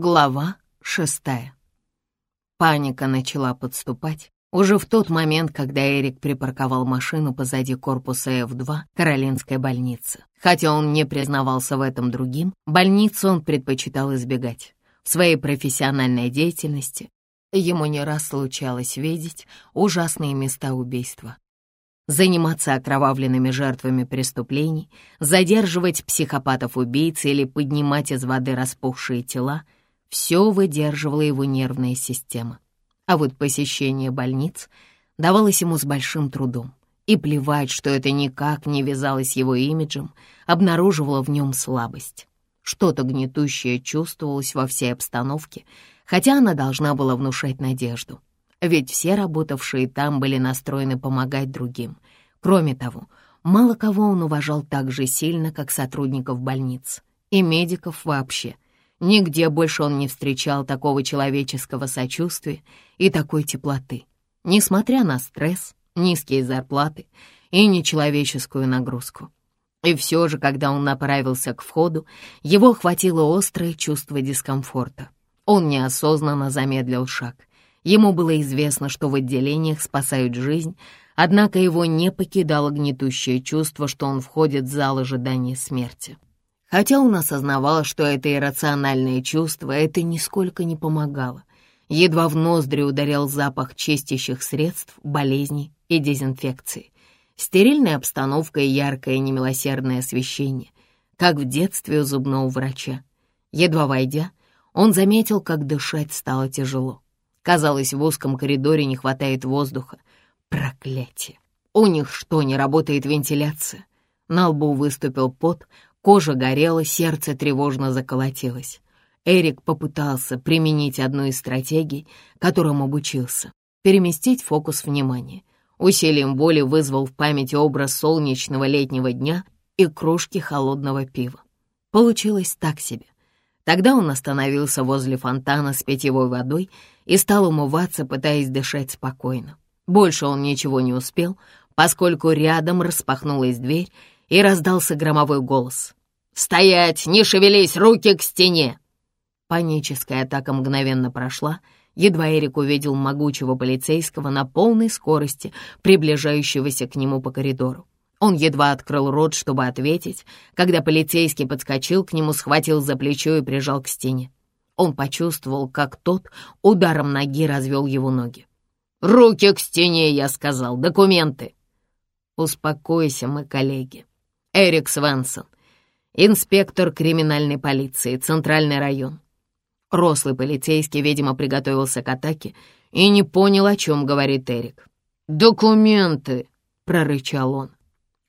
Глава шестая. Паника начала подступать уже в тот момент, когда Эрик припарковал машину позади корпуса F2 Каролинской больницы. Хотя он не признавался в этом другим, больницу он предпочитал избегать. В своей профессиональной деятельности ему не раз случалось видеть ужасные места убийства. Заниматься окровавленными жертвами преступлений, задерживать психопатов-убийц или поднимать из воды распухшие тела — все выдерживала его нервная система. А вот посещение больниц давалось ему с большим трудом. И плевать, что это никак не вязалось его имиджем, обнаруживало в нем слабость. Что-то гнетущее чувствовалось во всей обстановке, хотя она должна была внушать надежду. Ведь все работавшие там были настроены помогать другим. Кроме того, мало кого он уважал так же сильно, как сотрудников больниц и медиков вообще — Нигде больше он не встречал такого человеческого сочувствия и такой теплоты. Несмотря на стресс, низкие зарплаты и нечеловеческую нагрузку. И все же, когда он направился к входу, его охватило острое чувство дискомфорта. Он неосознанно замедлил шаг. Ему было известно, что в отделениях спасают жизнь, однако его не покидало гнетущее чувство, что он входит в зал ожидания смерти. Хотя он осознавал, что это иррациональное чувство, это нисколько не помогало. Едва в ноздри ударял запах чистящих средств, болезней и дезинфекции. Стерильная обстановка и яркое немилосердное освещение, как в детстве у зубного врача. Едва войдя, он заметил, как дышать стало тяжело. Казалось, в узком коридоре не хватает воздуха. Проклятие! У них что, не работает вентиляция? На лбу выступил пот, Кожа горела, сердце тревожно заколотилось. Эрик попытался применить одну из стратегий, которым обучился — переместить фокус внимания. Усилием воли вызвал в памяти образ солнечного летнего дня и кружки холодного пива. Получилось так себе. Тогда он остановился возле фонтана с питьевой водой и стал умываться, пытаясь дышать спокойно. Больше он ничего не успел, поскольку рядом распахнулась дверь, и раздался громовой голос. «Стоять! Не шевелись! Руки к стене!» Паническая атака мгновенно прошла, едва Эрик увидел могучего полицейского на полной скорости, приближающегося к нему по коридору. Он едва открыл рот, чтобы ответить, когда полицейский подскочил к нему, схватил за плечо и прижал к стене. Он почувствовал, как тот ударом ноги развел его ноги. «Руки к стене!» — я сказал. «Документы!» «Успокойся, мы коллеги. Эрик Свенсон, инспектор криминальной полиции, Центральный район. Рослый полицейский, видимо, приготовился к атаке и не понял, о чем говорит Эрик. «Документы!» — прорычал он.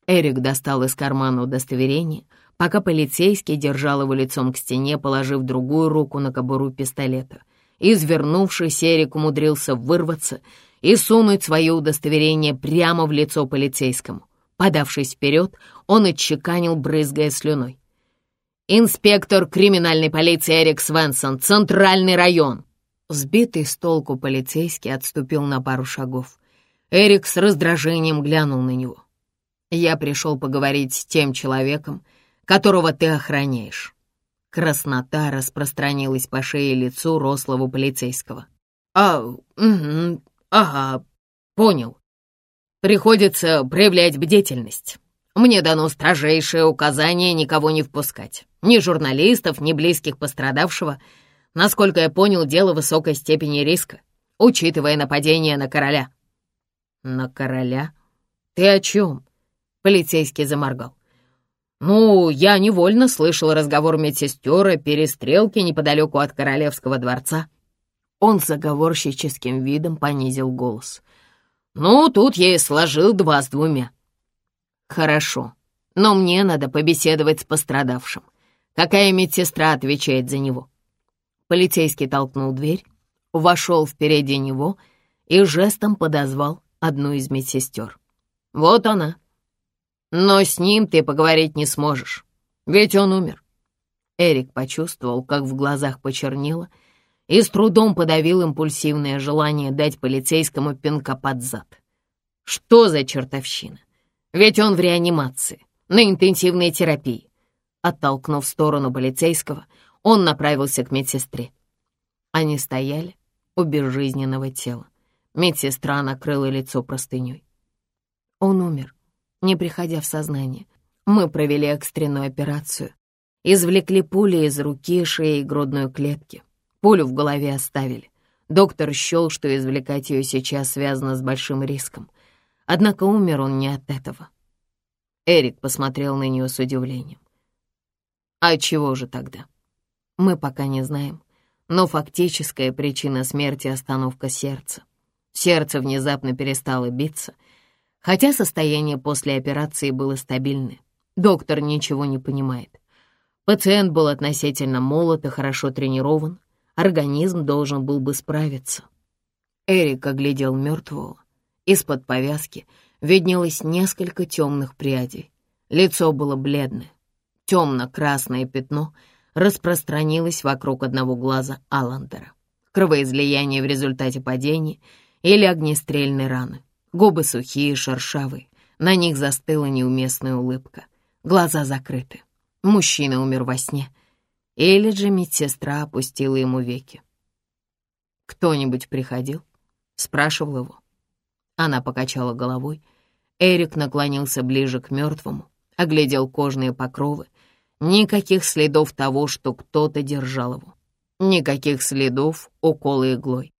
Эрик достал из кармана удостоверение, пока полицейский держал его лицом к стене, положив другую руку на кобуру пистолета. Извернувшись, Эрик умудрился вырваться и сунуть свое удостоверение прямо в лицо полицейскому. Подавшись вперед, он отчеканил, брызгая слюной. «Инспектор криминальной полиции Эрик Свенсон, Центральный район!» Сбитый с толку полицейский отступил на пару шагов. Эрик с раздражением глянул на него. «Я пришел поговорить с тем человеком, которого ты охраняешь». Краснота распространилась по шее и лицу рослого полицейского. «А, угу, ага, понял. Приходится проявлять бдительность. Мне дано строжайшее указание никого не впускать. Ни журналистов, ни близких пострадавшего. Насколько я понял, дело высокой степени риска, учитывая нападение на короля». «На короля? Ты о чем?» Полицейский заморгал. «Ну, я невольно слышал разговор медсестер о перестрелке неподалеку от королевского дворца». Он заговорщическим видом понизил голос. Ну, тут я и сложил два с двумя. Хорошо, но мне надо побеседовать с пострадавшим. Какая медсестра отвечает за него? Полицейский толкнул дверь, вошел впереди него и жестом подозвал одну из медсестер. Вот она. Но с ним ты поговорить не сможешь, ведь он умер. Эрик почувствовал, как в глазах почернело, и с трудом подавил импульсивное желание дать полицейскому пинка под зад. Что за чертовщина? Ведь он в реанимации, на интенсивной терапии. Оттолкнув сторону полицейского, он направился к медсестре. Они стояли у безжизненного тела. Медсестра накрыла лицо простыней. Он умер, не приходя в сознание. Мы провели экстренную операцию. Извлекли пули из руки, шеи и грудной клетки. Пулю в голове оставили. Доктор счел, что извлекать ее сейчас связано с большим риском. Однако умер он не от этого. Эрик посмотрел на нее с удивлением. «А чего же тогда?» «Мы пока не знаем, но фактическая причина смерти — остановка сердца. Сердце внезапно перестало биться, хотя состояние после операции было стабильное. Доктор ничего не понимает. Пациент был относительно молод и хорошо тренирован, организм должен был бы справиться. Эрик оглядел мертвого. Из-под повязки виднелось несколько темных прядей. Лицо было бледное. Темно-красное пятно распространилось вокруг одного глаза Алландера. Кровоизлияние в результате падения или огнестрельной раны. Губы сухие, шершавые. На них застыла неуместная улыбка. Глаза закрыты. Мужчина умер во сне. Или же медсестра опустила ему веки. «Кто-нибудь приходил?» — спрашивал его. Она покачала головой. Эрик наклонился ближе к мертвому, оглядел кожные покровы. Никаких следов того, что кто-то держал его. Никаких следов укола иглой.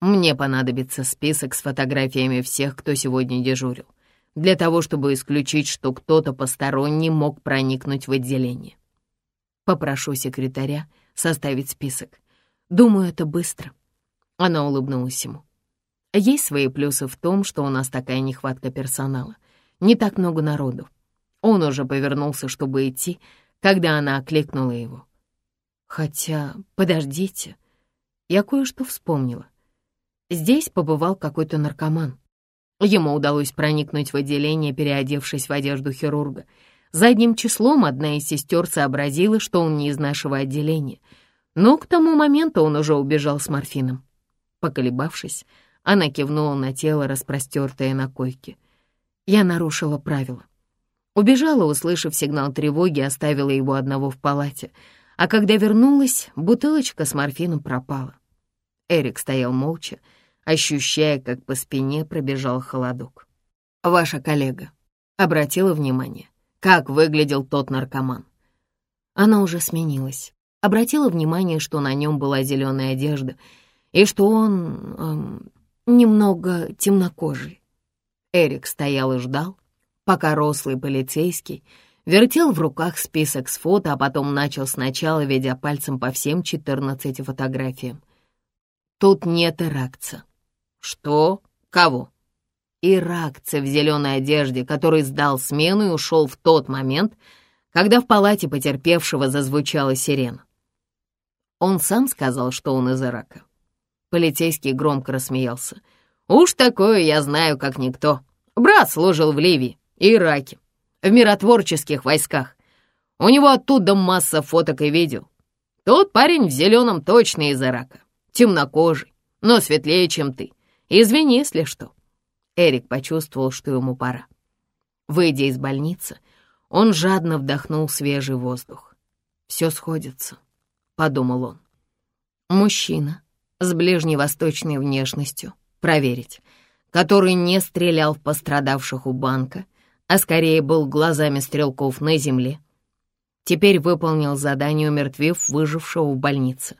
Мне понадобится список с фотографиями всех, кто сегодня дежурил, для того, чтобы исключить, что кто-то посторонний мог проникнуть в отделение. Попрошу секретаря составить список. Думаю, это быстро. Она улыбнулась ему. Есть свои плюсы в том, что у нас такая нехватка персонала. Не так много народу. Он уже повернулся, чтобы идти, когда она окликнула его. Хотя, подождите, я кое-что вспомнила. Здесь побывал какой-то наркоман. Ему удалось проникнуть в отделение, переодевшись в одежду хирурга — Задним числом одна из сестер сообразила, что он не из нашего отделения, но к тому моменту он уже убежал с морфином. Поколебавшись, она кивнула на тело, распростертое на койке. Я нарушила правила. Убежала, услышав сигнал тревоги, оставила его одного в палате, а когда вернулась, бутылочка с морфином пропала. Эрик стоял молча, ощущая, как по спине пробежал холодок. «Ваша коллега обратила внимание?» Как выглядел тот наркоман. Она уже сменилась. Обратила внимание, что на нем была зеленая одежда и что он эм, немного темнокожий. Эрик стоял и ждал, пока рослый полицейский вертел в руках список с фото, а потом начал сначала, ведя пальцем по всем 14 фотографиям. Тут нет иракца. Что? Кого? Иракца в зеленой одежде, который сдал смену и ушел в тот момент, когда в палате потерпевшего зазвучала сирена. Он сам сказал, что он из Ирака. Полицейский громко рассмеялся. «Уж такое я знаю, как никто. Брат служил в Ливии Ираке, в миротворческих войсках. У него оттуда масса фоток и видео. Тот парень в зеленом точно из Ирака, темнокожий, но светлее, чем ты. Извини, если что». Эрик почувствовал, что ему пора. Выйдя из больницы, он жадно вдохнул свежий воздух. «Все сходится», — подумал он. Мужчина с ближневосточной внешностью, проверить, который не стрелял в пострадавших у банка, а скорее был глазами стрелков на земле, теперь выполнил задание, умертвив выжившего в больнице.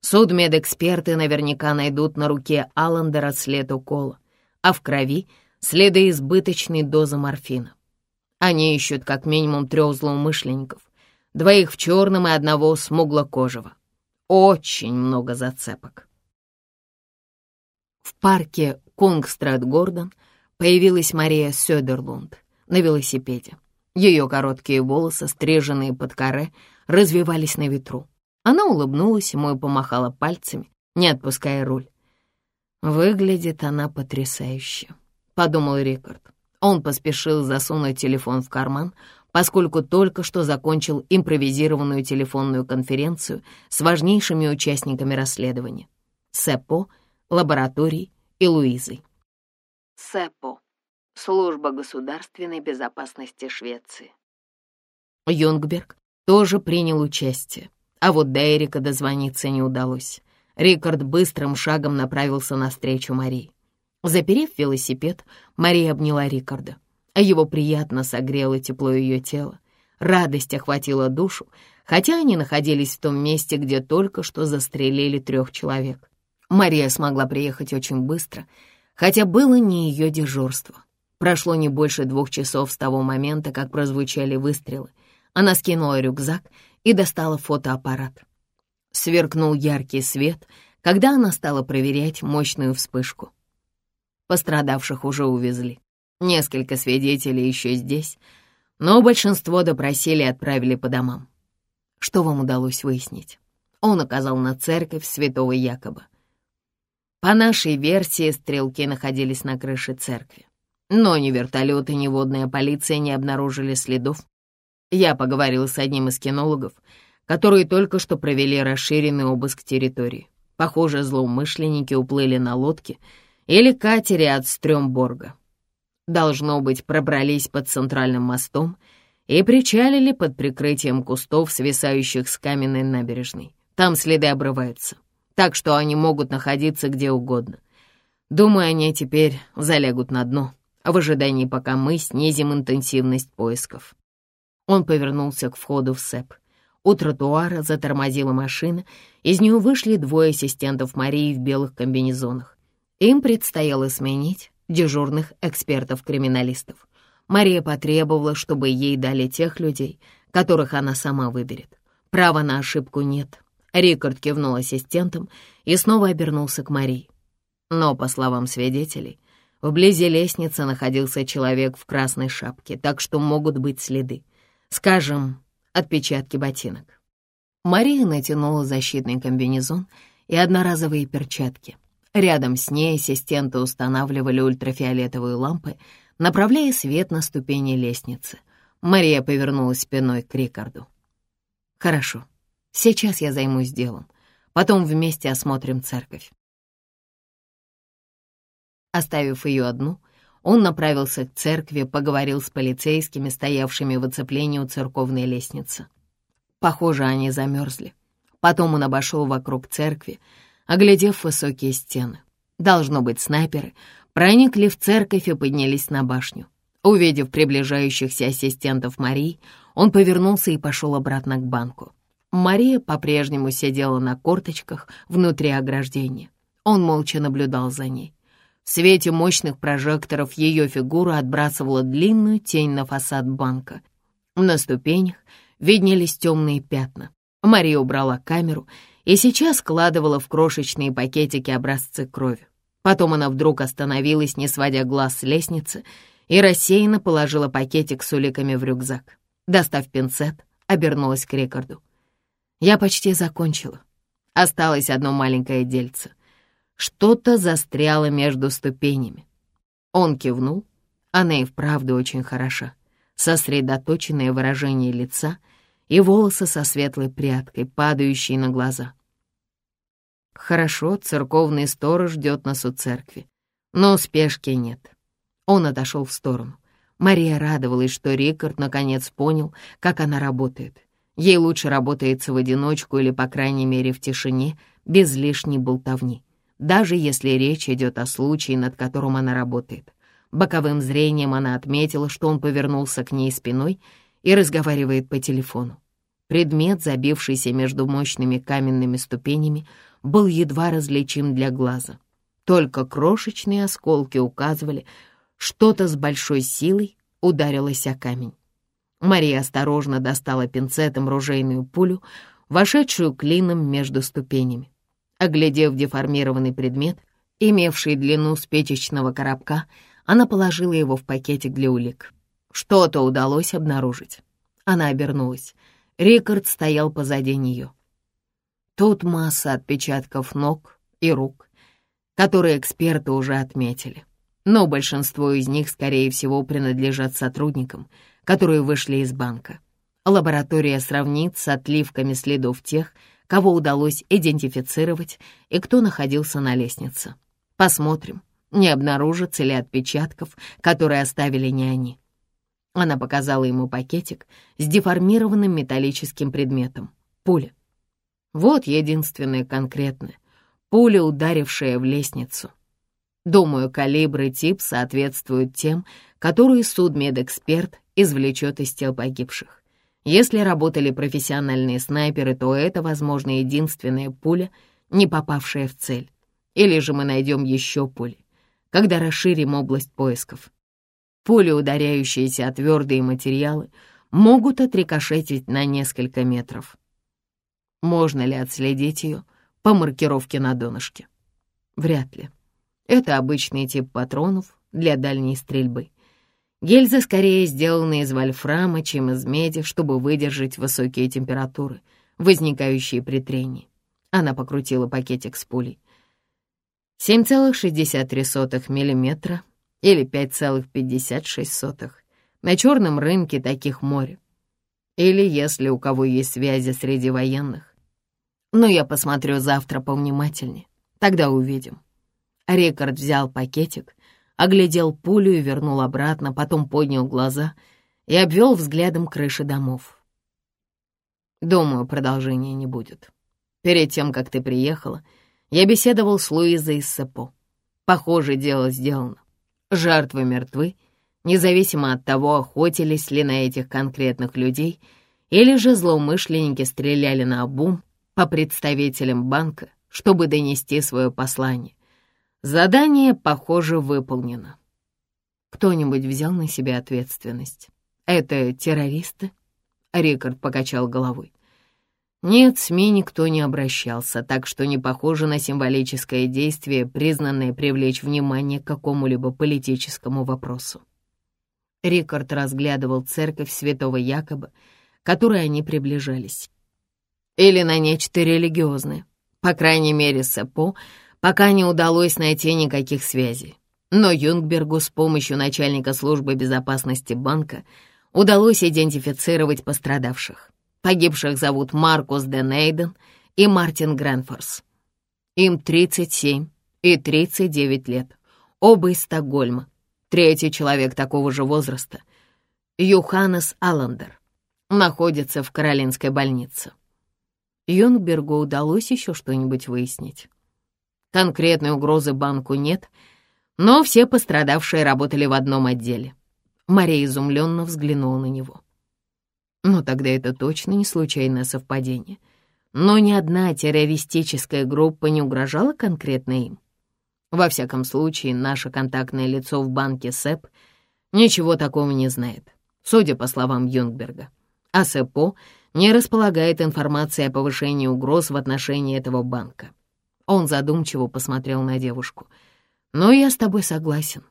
Судмедэксперты наверняка найдут на руке Аллендера след укола а в крови следы избыточной дозы морфина. Они ищут как минимум трех злоумышленников, двоих в черном и одного смуглокожего. Очень много зацепок. В парке Кунгстрад-Гордон появилась Мария Сёдерлунд на велосипеде. Ее короткие волосы, стриженные под каре, развивались на ветру. Она улыбнулась ему и помахала пальцами, не отпуская руль. «Выглядит она потрясающе», — подумал Рикард. Он поспешил засунуть телефон в карман, поскольку только что закончил импровизированную телефонную конференцию с важнейшими участниками расследования — СЭПО, лабораторией и Луизой. СЭПО — Служба государственной безопасности Швеции. Юнгберг тоже принял участие, а вот до Эрика дозвониться не удалось. Рикард быстрым шагом направился навстречу Марии. Заперев велосипед, Мария обняла Рикарда. Его приятно согрело тепло ее тела. Радость охватила душу, хотя они находились в том месте, где только что застрелили трех человек. Мария смогла приехать очень быстро, хотя было не ее дежурство. Прошло не больше двух часов с того момента, как прозвучали выстрелы. Она скинула рюкзак и достала фотоаппарат. Сверкнул яркий свет, когда она стала проверять мощную вспышку. Пострадавших уже увезли. Несколько свидетелей еще здесь, но большинство допросили и отправили по домам. Что вам удалось выяснить? Он указал на церковь святого Якоба. По нашей версии, стрелки находились на крыше церкви. Но ни вертолеты, ни водная полиция не обнаружили следов. Я поговорил с одним из кинологов, которые только что провели расширенный обыск территории. Похоже, злоумышленники уплыли на лодке или катере от Стрёмборга. Должно быть, пробрались под центральным мостом и причалили под прикрытием кустов, свисающих с каменной набережной. Там следы обрываются, так что они могут находиться где угодно. Думаю, они теперь залягут на дно, в ожидании, пока мы снизим интенсивность поисков. Он повернулся к входу в СЭП. У тротуара затормозила машина, из нее вышли двое ассистентов Марии в белых комбинезонах. Им предстояло сменить дежурных экспертов-криминалистов. Мария потребовала, чтобы ей дали тех людей, которых она сама выберет. Права на ошибку нет. Рикард кивнул ассистентам и снова обернулся к Марии. Но, по словам свидетелей, вблизи лестницы находился человек в красной шапке, так что могут быть следы. Скажем, отпечатки ботинок. Мария натянула защитный комбинезон и одноразовые перчатки. Рядом с ней ассистенты устанавливали ультрафиолетовые лампы, направляя свет на ступени лестницы. Мария повернулась спиной к Рикарду. «Хорошо, сейчас я займусь делом. Потом вместе осмотрим церковь». Оставив ее одну, он направился к церкви, поговорил с полицейскими, стоявшими в оцеплении у церковной лестницы. Похоже, они замерзли. Потом он обошел вокруг церкви, оглядев высокие стены. Должно быть, снайперы проникли в церковь и поднялись на башню. Увидев приближающихся ассистентов Марии, он повернулся и пошел обратно к банку. Мария по-прежнему сидела на корточках внутри ограждения. Он молча наблюдал за ней. В свете мощных прожекторов ее фигура отбрасывала длинную тень на фасад банка. На ступенях виднелись темные пятна. Мария убрала камеру и сейчас складывала в крошечные пакетики образцы крови. Потом она вдруг остановилась, не сводя глаз с лестницы, и рассеянно положила пакетик с уликами в рюкзак. Достав пинцет, обернулась к Рикарду. «Я почти закончила. Осталось одно маленькое дельце. Что-то застряло между ступенями». Он кивнул. Она и вправду очень хороша. Сосредоточенное выражение лица — и волосы со светлой прядкой, падающие на глаза. Хорошо, церковный сторож ждет нас у церкви, но спешки нет. Он отошел в сторону. Мария радовалась, что Рикард наконец понял, как она работает. Ей лучше работается в одиночку или, по крайней мере, в тишине, без лишней болтовни, даже если речь идет о случае, над которым она работает. Боковым зрением она отметила, что он повернулся к ней спиной и разговаривает по телефону. Предмет, забившийся между мощными каменными ступенями, был едва различим для глаза. Только крошечные осколки указывали, что-то с большой силой ударилось о камень. Мария осторожно достала пинцетом ружейную пулю, вошедшую клином между ступенями. Оглядев деформированный предмет, имевший длину спичечного коробка, она положила его в пакетик для улик. Что-то удалось обнаружить. Она обернулась. Рикард стоял позади нее. Тут масса отпечатков ног и рук, которые эксперты уже отметили. Но большинство из них, скорее всего, принадлежат сотрудникам, которые вышли из банка. Лаборатория сравнит с отливками следов тех, кого удалось идентифицировать и кто находился на лестнице. Посмотрим, не обнаружится ли отпечатков, которые оставили не они. Она показала ему пакетик с деформированным металлическим предметом — пуля. Вот единственное конкретное, пуля, ударившая в лестницу. Думаю, калибр и тип соответствуют тем, которые судмедэксперт извлечет из тел погибших. Если работали профессиональные снайперы, то это, возможно, единственная пуля, не попавшая в цель. Или же мы найдем еще пули, когда расширим область поисков. Пули, ударяющиеся о твердые материалы, могут отрикошетить на несколько метров. Можно ли отследить ее по маркировке на донышке? Вряд ли. Это обычный тип патронов для дальней стрельбы. Гильзы скорее сделаны из вольфрама, чем из меди, чтобы выдержать высокие температуры, возникающие при трении. Она покрутила пакетик с пулей. 7,63 мм или 5,56. На черном рынке таких море. Или если у кого есть связи среди военных. Но я посмотрю завтра повнимательнее. Тогда увидим. Рикард взял пакетик оглядел пулю и вернул обратно, потом поднял глаза и обвел взглядом крыши домов. Думаю, продолжения не будет. Перед тем, как ты приехала, я беседовал с Луизой из Сепо. Похоже, дело сделано. Жертвы мертвы, независимо от того, охотились ли на этих конкретных людей, или же злоумышленники стреляли на обум по представителям банка, чтобы донести свое послание. Задание, похоже, выполнено. Кто-нибудь взял на себя ответственность? Это террористы? Рикард покачал головой. Нет, СМИ никто не обращался, так что не похоже на символическое действие, признанное привлечь внимание к какому-либо политическому вопросу. Рикард разглядывал церковь святого Якоба, к которой они приближались. Или на нечто религиозное. По крайней мере, Сапо пока не удалось найти никаких связей. Но Юнгбергу с помощью начальника службы безопасности банка удалось идентифицировать пострадавших. Погибших зовут Маркус де Нейден и Мартин Гренфорс. Им 37 и 39 лет, оба из Стокгольма. Третий человек такого же возраста, Юханес Аллендер, находится в Каролинской больнице. Юнгбергу удалось еще что-нибудь выяснить. Конкретной угрозы банку нет, но все пострадавшие работали в одном отделе. Мария изумленно взглянула на него. Ну, тогда это точно не случайное совпадение. Но ни одна террористическая группа не угрожала конкретно им. Во всяком случае, наше контактное лицо в банке СЭП ничего такого не знает, судя по словам Юнгберга. А СЭПО не располагает информацией о повышении угроз в отношении этого банка. Он задумчиво посмотрел на девушку. «Но я с тобой согласен.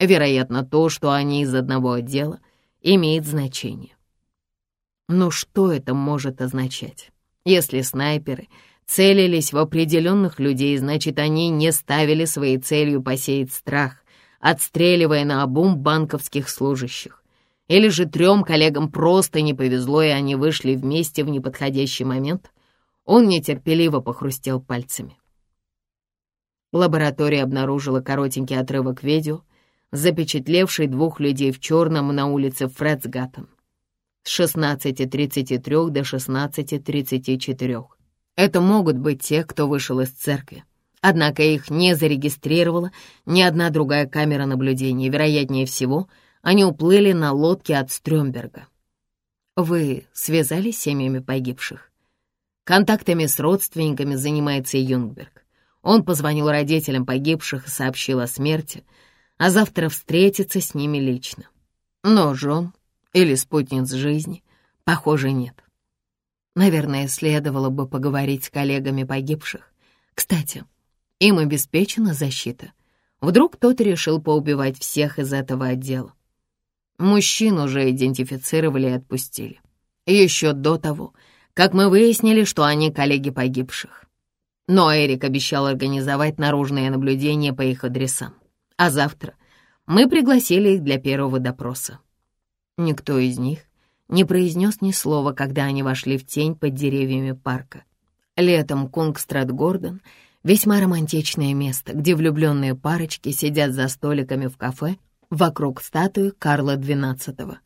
Вероятно, то, что они из одного отдела, имеет значение». Но что это может означать? Если снайперы целились в определенных людей, значит, они не ставили своей целью посеять страх, отстреливая на обум банковских служащих. Или же трем коллегам просто не повезло, и они вышли вместе в неподходящий момент? Он нетерпеливо похрустел пальцами. Лаборатория обнаружила коротенький отрывок видео, запечатлевший двух людей в черном на улице Фредсгаттен с 16.33 до 16.34. Это могут быть те, кто вышел из церкви. Однако их не зарегистрировала ни одна другая камера наблюдения. Вероятнее всего, они уплыли на лодке от Стрёмберга. Вы связались с семьями погибших? Контактами с родственниками занимается Юнгберг. Он позвонил родителям погибших и сообщил о смерти, а завтра встретится с ними лично. Но жен или спутниц жизни, похоже, нет. Наверное, следовало бы поговорить с коллегами погибших. Кстати, им обеспечена защита. Вдруг кто-то решил поубивать всех из этого отдела. Мужчин уже идентифицировали и отпустили. Еще до того, как мы выяснили, что они коллеги погибших. Но Эрик обещал организовать наружное наблюдение по их адресам. А завтра мы пригласили их для первого допроса. Никто из них не произнес ни слова, когда они вошли в тень под деревьями парка. Летом Кунгстрад-Гордон — весьма романтичное место, где влюбленные парочки сидят за столиками в кафе вокруг статуи Карла XII.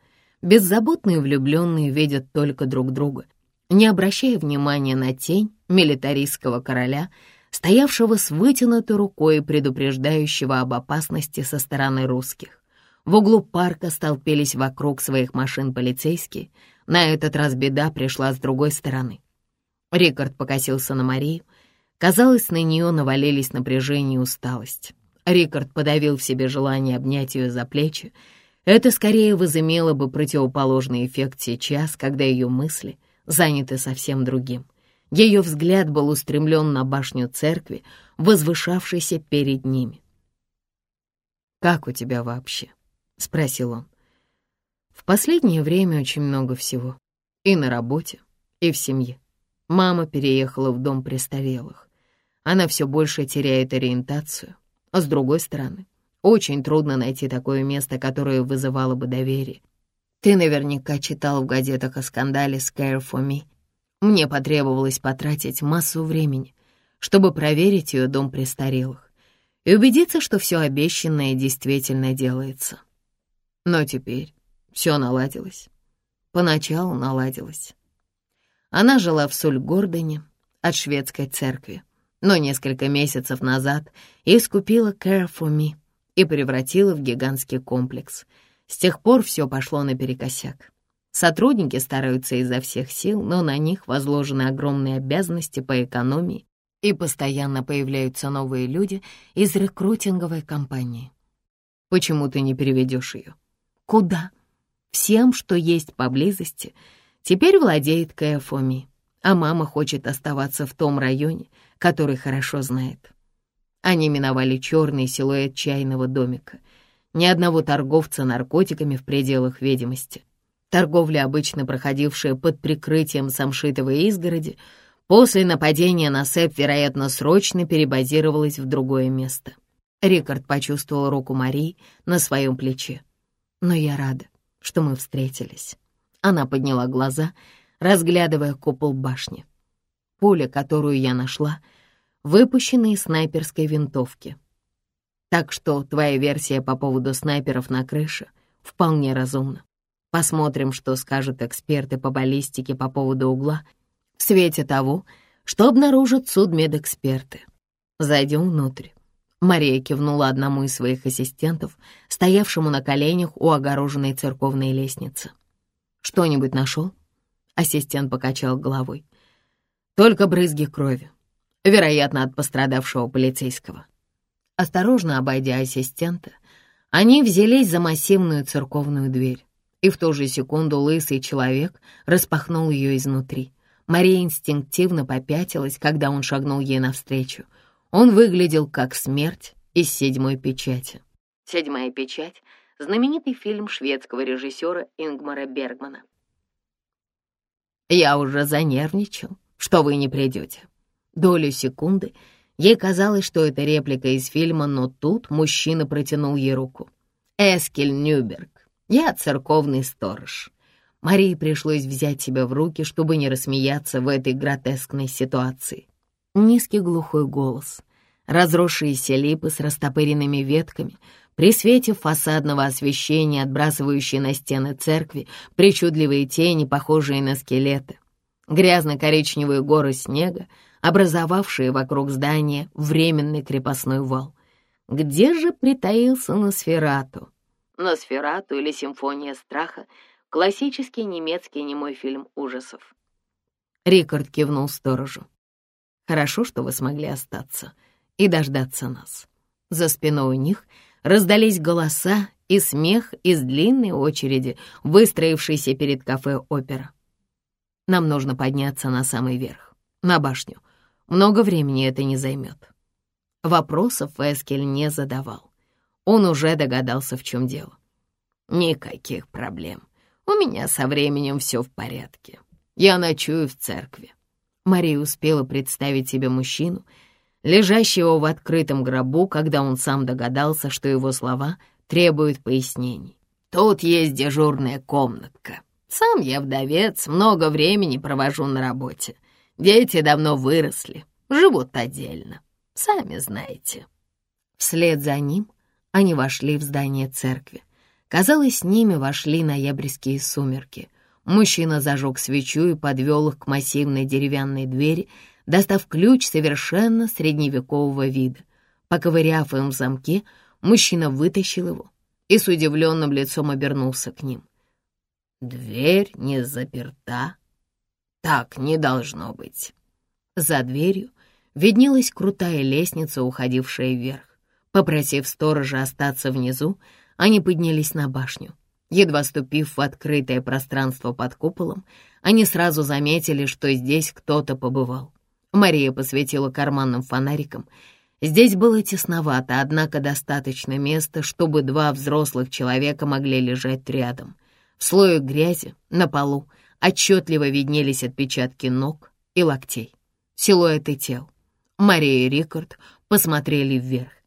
Беззаботные влюбленные видят только друг друга — не обращая внимания на тень милитаристского короля стоявшего с вытянутой рукой, предупреждающего об опасности со стороны русских. В углу парка столпились вокруг своих машин полицейские. На этот раз беда пришла с другой стороны. Рикард покосился на Марию. Казалось, на нее навалились напряжение и усталость. Рикард подавил в себе желание обнять ее за плечи. Это скорее возымело бы противоположный эффект сейчас, когда ее мысли заняты совсем другим. Ее взгляд был устремлен на башню церкви, возвышавшейся перед ними. «Как у тебя вообще?» — спросил он. «В последнее время очень много всего. И на работе, и в семье. Мама переехала в дом престарелых. Она все больше теряет ориентацию. А с другой стороны, очень трудно найти такое место, которое вызывало бы доверие. Ты наверняка читал в газетах о скандале с Care for Me. Мне потребовалось потратить массу времени, чтобы проверить ее дом престарелых и убедиться, что все обещанное действительно делается. Но теперь все наладилось. Поначалу наладилось. Она жила в Сульгордене от шведской церкви, но несколько месяцев назад искупила Care for Me и превратила в гигантский комплекс. С тех пор все пошло наперекосяк. Сотрудники стараются изо всех сил, но на них возложены огромные обязанности по экономии, и постоянно появляются новые люди из рекрутинговой компании. Почему ты не переведешь ее? Куда? Всем, что есть поблизости — Теперь владеет Кэфоми, а мама хочет оставаться в том районе, который хорошо знает. Они миновали черный силуэт чайного домика. Ни одного торговца наркотиками в пределах видимости. Торговля, обычно проходившая под прикрытием самшитовой изгороди, после нападения на Сэп, вероятно, срочно перебазировалась в другое место. Рикард почувствовал руку Марии на своем плече. «Но я рада, что мы встретились». Она подняла глаза, разглядывая купол башни. Пуля, которую я нашла, выпущена из снайперской винтовки. Так что твоя версия по поводу снайперов на крыше вполне разумна. Посмотрим, что скажут эксперты по баллистике по поводу угла в свете того, что обнаружат судмедэксперты. Зайдем внутрь. Мария кивнула одному из своих ассистентов, стоявшему на коленях у огороженной церковной лестницы. «Что-нибудь нашел?» Ассистент покачал головой. «Только брызги крови. Вероятно, от пострадавшего полицейского». Осторожно обойдя ассистента, они взялись за массивную церковную дверь, и в ту же секунду лысый человек распахнул ее изнутри. Мария инстинктивно попятилась, когда он шагнул ей навстречу. Он выглядел как смерть из седьмой печати. Седьмая печать знаменитый фильм шведского режиссера Ингмара Бергмана. «Я уже занервничал, что вы не придете». Долю секунды ей казалось, что это реплика из фильма, но тут мужчина протянул ей руку. «Эскель Нюберг, я церковный сторож». Марии пришлось взять себя в руки, чтобы не рассмеяться в этой гротескной ситуации. Низкий глухой голос, разросшиеся липы с растопыренными ветками, при свете фасадного освещения, отбрасывающие на стены церкви, причудливые тени, похожие на скелеты, грязно-коричневые горы снега, образовавшие вокруг здания временный крепостной вал. Где же притаился Носферату? Носферату или Симфония страха — классический немецкий немой фильм ужасов. Рикард кивнул сторожу. «Хорошо, что вы смогли остаться и дождаться нас». За спиной у них — Раздались голоса и смех из длинной очереди, выстроившейся перед кафе «Опера». Нам нужно подняться на самый верх, на башню. Много времени это не займет. Вопросов Эскель не задавал. Он уже догадался, в чем дело. Никаких проблем. У меня со временем все в порядке. Я ночую в церкви. Мария успела представить себе мужчину — лежащего в открытом гробу, когда он сам догадался, что его слова требуют пояснений. «Тут есть дежурная комнатка. Сам я вдовец, много времени провожу на работе. Дети давно выросли, живут отдельно, сами знаете». Вслед за ним они вошли в здание церкви. Казалось, с ними вошли ноябрьские сумерки. Мужчина зажег свечу и подвел их к массивной деревянной двери, достав ключ совершенно средневекового вида. Поковыряв им в замке, мужчина вытащил его и с удивленным лицом обернулся к ним. «Дверь не заперта. Так не должно быть». За дверью виднелась крутая лестница, уходившая вверх. Попросив сторожа остаться внизу, они поднялись на башню. Едва ступив в открытое пространство под куполом, они сразу заметили, что здесь кто-то побывал. Мария посветила карманным фонариком. Здесь было тесновато, однако достаточно места, чтобы два взрослых человека могли лежать рядом. В слое грязи на полу отчетливо виднелись отпечатки ног и локтей, силуэты тел. Мария и Рикард посмотрели вверх.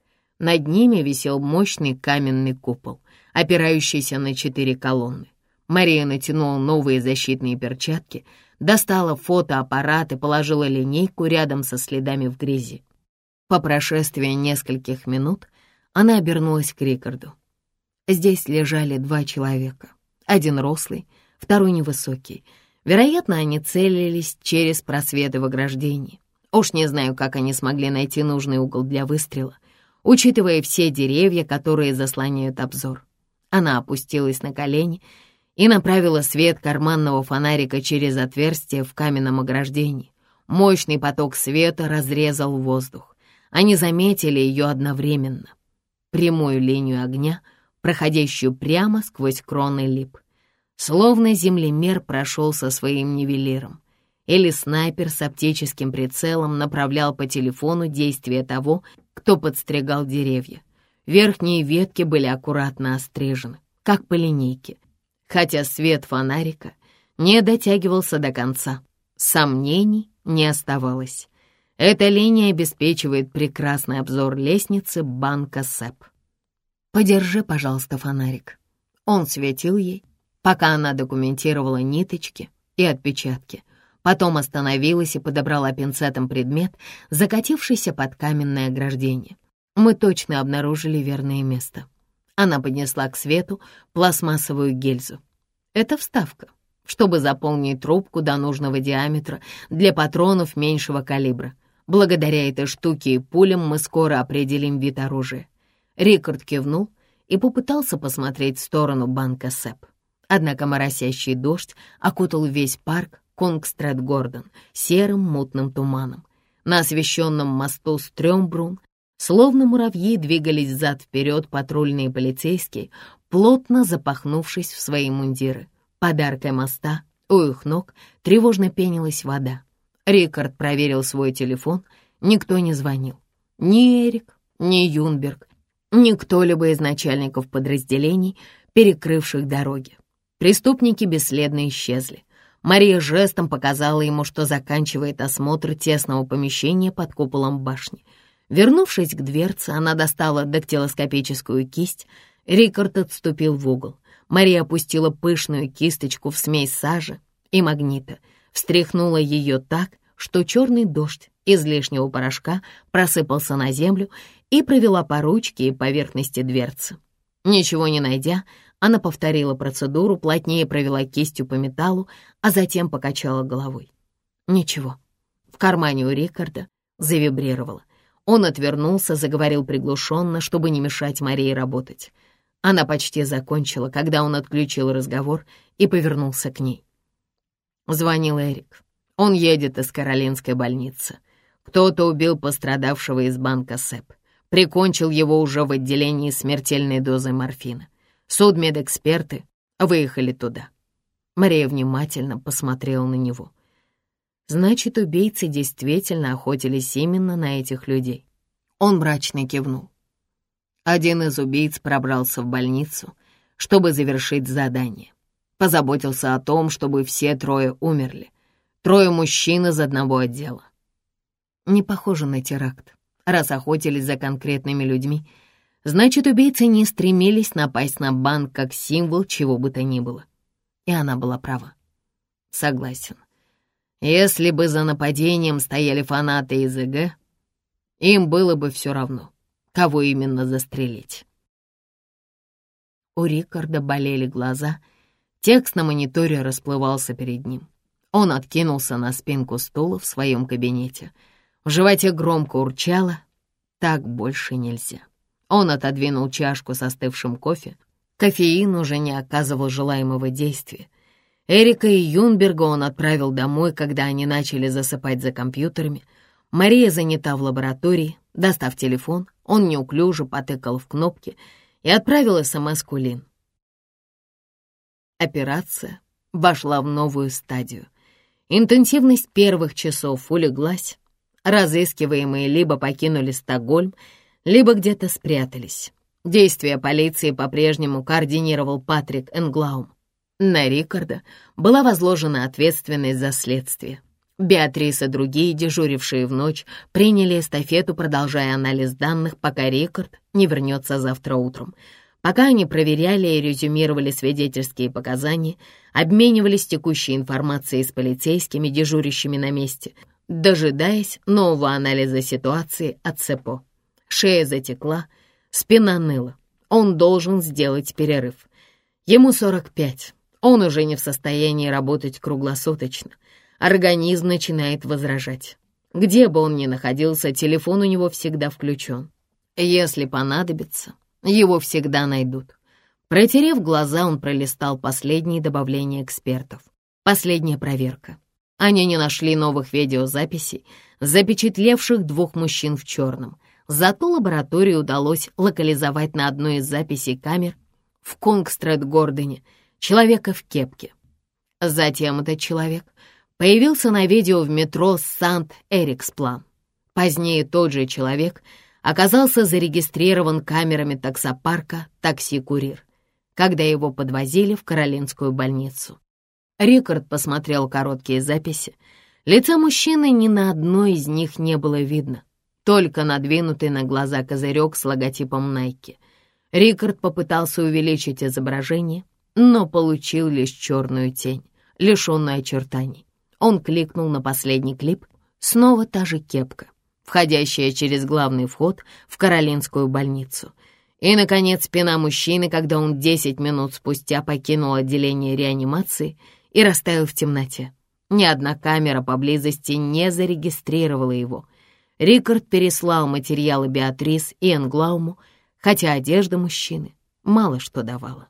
Над ними висел мощный каменный купол, опирающийся на четыре колонны. Мария натянула новые защитные перчатки, достала фотоаппарат и положила линейку рядом со следами в грязи. По прошествии нескольких минут она обернулась к Рикарду. Здесь лежали два человека. Один рослый, второй невысокий. Вероятно, они целились через просветы в ограждении. Уж не знаю, как они смогли найти нужный угол для выстрела — учитывая все деревья, которые заслоняют обзор. Она опустилась на колени и направила свет карманного фонарика через отверстие в каменном ограждении. Мощный поток света разрезал воздух. Они заметили ее одновременно. Прямую линию огня, проходящую прямо сквозь кроны лип. Словно землемер прошел со своим нивелиром или снайпер с оптическим прицелом направлял по телефону действие того, кто подстригал деревья. Верхние ветки были аккуратно острижены, как по линейке, хотя свет фонарика не дотягивался до конца. Сомнений не оставалось. Эта линия обеспечивает прекрасный обзор лестницы банка СЭП. «Подержи, пожалуйста, фонарик». Он светил ей, пока она документировала ниточки и отпечатки — Потом остановилась и подобрала пинцетом предмет, закатившийся под каменное ограждение. Мы точно обнаружили верное место. Она поднесла к свету пластмассовую гильзу. Это вставка, чтобы заполнить трубку до нужного диаметра для патронов меньшего калибра. Благодаря этой штуке и пулям мы скоро определим вид оружия. Рикард кивнул и попытался посмотреть в сторону банка СЭП. Однако моросящий дождь окутал весь парк, Конгстрет-Гордон серым мутным туманом. На освещенном мосту Стрёмбрун словно муравьи двигались зад-вперед патрульные полицейские, плотно запахнувшись в свои мундиры. Под аркой моста у их ног тревожно пенилась вода. Рикард проверил свой телефон, никто не звонил. Ни Эрик, ни Юнберг, ни кто-либо из начальников подразделений, перекрывших дороги. Преступники бесследно исчезли. Мария жестом показала ему, что заканчивает осмотр тесного помещения под куполом башни. Вернувшись к дверце, она достала дактилоскопическую кисть. Рикард отступил в угол. Мария опустила пышную кисточку в смесь сажи и магнита, встряхнула ее так, что черный дождь из лишнего порошка просыпался на землю и провела по ручке и поверхности дверцы. Ничего не найдя, она повторила процедуру, плотнее провела кистью по металлу, а затем покачала головой. Ничего. В кармане у Рикарда завибрировало. Он отвернулся, заговорил приглушенно, чтобы не мешать Марии работать. Она почти закончила, когда он отключил разговор и повернулся к ней. Звонил Эрик. Он едет из Каролинской больницы. Кто-то убил пострадавшего из банка СЭП. Прикончил его уже в отделении смертельной дозы морфина. Судмедэксперты выехали туда. Мария внимательно посмотрела на него. Значит, убийцы действительно охотились именно на этих людей. Он мрачно кивнул. Один из убийц пробрался в больницу, чтобы завершить задание. Позаботился о том, чтобы все трое умерли. Трое мужчин из одного отдела. Не похоже на теракт. Раз охотились за конкретными людьми — Значит, убийцы не стремились напасть на банк как символ чего бы то ни было. И она была права. Согласен. Если бы за нападением стояли фанаты из ЭГ, им было бы все равно, кого именно застрелить. У Рикарда болели глаза, текст на мониторе расплывался перед ним. Он откинулся на спинку стула в своем кабинете. В животе громко урчало. Так больше нельзя. Он отодвинул чашку с остывшим кофе. Кофеин уже не оказывал желаемого действия. Эрика и Юнберга он отправил домой, когда они начали засыпать за компьютерами. Мария занята в лаборатории. Достав телефон, он неуклюже потыкал в кнопки и отправил СМС-ку Лин. Операция вошла в новую стадию. Интенсивность первых часов улеглась. Разыскиваемые либо покинули Стокгольм, либо где-то спрятались. Действия полиции по-прежнему координировал Патрик Энглаум. На Рикарда была возложена ответственность за следствие. Беатрис и другие, дежурившие в ночь, приняли эстафету, продолжая анализ данных, пока Рикард не вернется завтра утром — Пока они проверяли и резюмировали свидетельские показания, обменивались текущей информацией с полицейскими, дежурящими на месте, дожидаясь нового анализа ситуации от СЭПО. Шея затекла, спина ныла. Он должен сделать перерыв. Ему 45. Он уже не в состоянии работать круглосуточно. Организм начинает возражать. Где бы он ни находился, телефон у него всегда включен. Если понадобится, его всегда найдут. Протерев глаза, он пролистал последние добавления экспертов. Последняя проверка. Они не нашли новых видеозаписей, запечатлевших двух мужчин в черном. Зато лаборатории удалось локализовать на одной из записей камер в Конгстрет-Гордоне человека в кепке. Затем этот человек появился на видео в метро Сант-Эриксплан. Позднее тот же человек — оказался зарегистрирован камерами таксопарка «Такси-курьер», когда его подвозили в Каролинскую больницу. Рикард посмотрел короткие записи. Лица мужчины ни на одной из них не было видно, только надвинутый на глаза козырек с логотипом Nike. Рикард попытался увеличить изображение, но получил лишь черную тень, лишенную очертаний. Он кликнул на последний клип, снова та же кепка — входящая через главный вход в Каролинскую больницу. И, наконец, спина мужчины, когда он 10 минут спустя покинул отделение реанимации и растаял в темноте. Ни одна камера поблизости не зарегистрировала его. Рикард переслал материалы Беатрис и Энглауму, хотя одежда мужчины мало что давала.